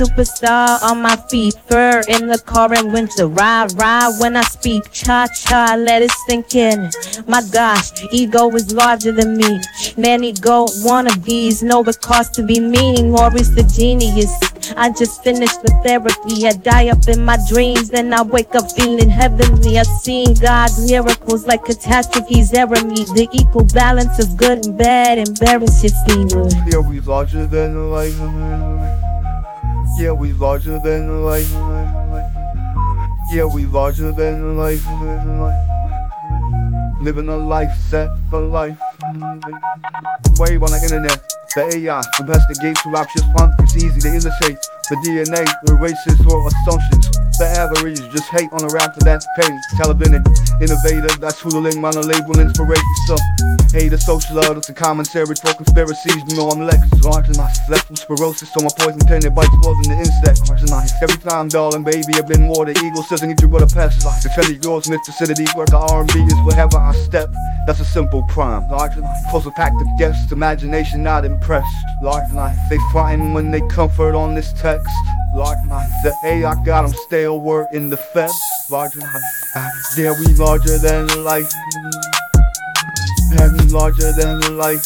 Superstar on my feet, fur in the car in winter. Ride, ride when I speak. Cha cha, let it sink in. My gosh, ego is larger than me. Many go wannabes know the cost to be mean. Or is the genius. I just finished the therapy. I die up in my dreams, then I wake up feeling heavenly. I've seen God's miracles like catastrophes. Error me the equal balance of good and bad. Embarrass your feeling. Yeah, we larger than life. Yeah, we larger than life. Yeah, we larger than life. Living a life set for life. Wave on the internet. The AI through options fun. It's easy to illustrate the DNA, the erases or assumptions. The average just hate on the rapper that's paid. Television innovator that's fooling, minor label inspiration. So, hate a social it's a commentary for conspiracies. You know I'm Lex, larger than my left sclerosis. So my poison tended bites more than the insect. Carcinized. Every time, darling, baby, I've been more. The eagle says I need you but a pass like defending yours in this vicinity. Work the R&B is wherever I step. That's a simple crime. Larger than Close with active guests, imagination not impressed. Large life, they find when they comfort on this text. Large life, the hey, I got them stale word in the fed. Larger life, yeah, we larger than life. Yeah, we larger than life.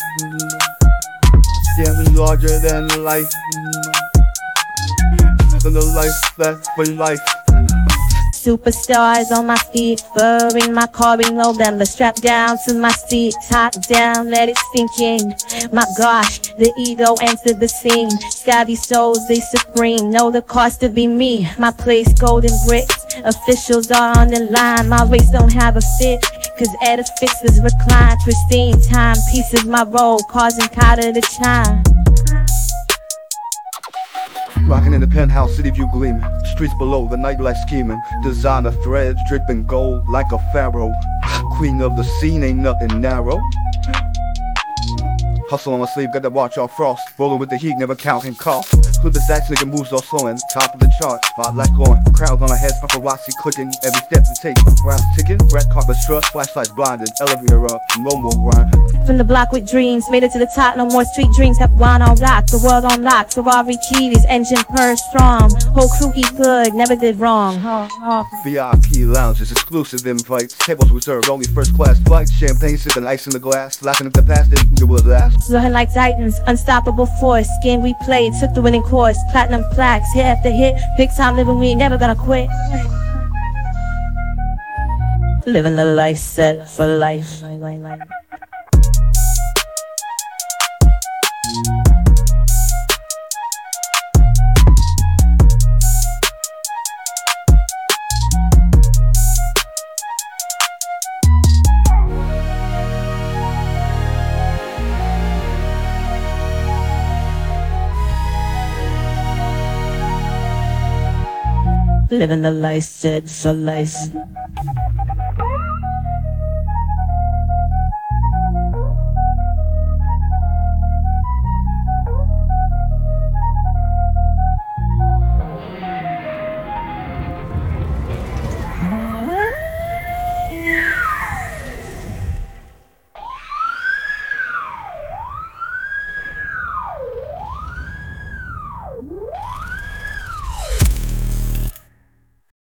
Yeah, we larger than life. Than the life that's for life. Superstars on my feet, fur in my car, low the strap down to my seat, top down, let it sink in. My gosh, the ego entered the scene. Savvy souls, they supreme, know the cost to be me. My place, golden bricks, officials are on the line. My race don't have a fit, cause edifices recline. Pristine time, pieces my role, causing powder to chime. Rocking in the penthouse, city view gleaming. Streets below, the nightlight scheming. Designer threads dripping gold like a pharaoh. Queen of the scene, ain't nothing narrow. Hustle on my sleeve, got that watch off frost. Rolling with the heat, never counting cost. Flip the sacks, nigga moves all slowing. Top of the chart, spotlight glowing. Crowds on our heads, paparazzi clicking. Every step we take, rounds ticking. Red carpet strut, flashlights blinded. Elevator up, no more grind. From the block with dreams, made it to the top. No more street dreams, have wine on lock. The world on lock. Ferrari keys, engine per strong. Whole crew eat good, never did wrong. VIP lounges, exclusive invites. Tables reserved, only first class flights. Champagne sipping, ice in the glass. Laughing at the past, didn't do with that. Like titans, unstoppable force. Game we played, took the winning course. Platinum plaques, hit after hit. Big time living, we ain't never gonna quit. Living the life set for life. Living the life set for life.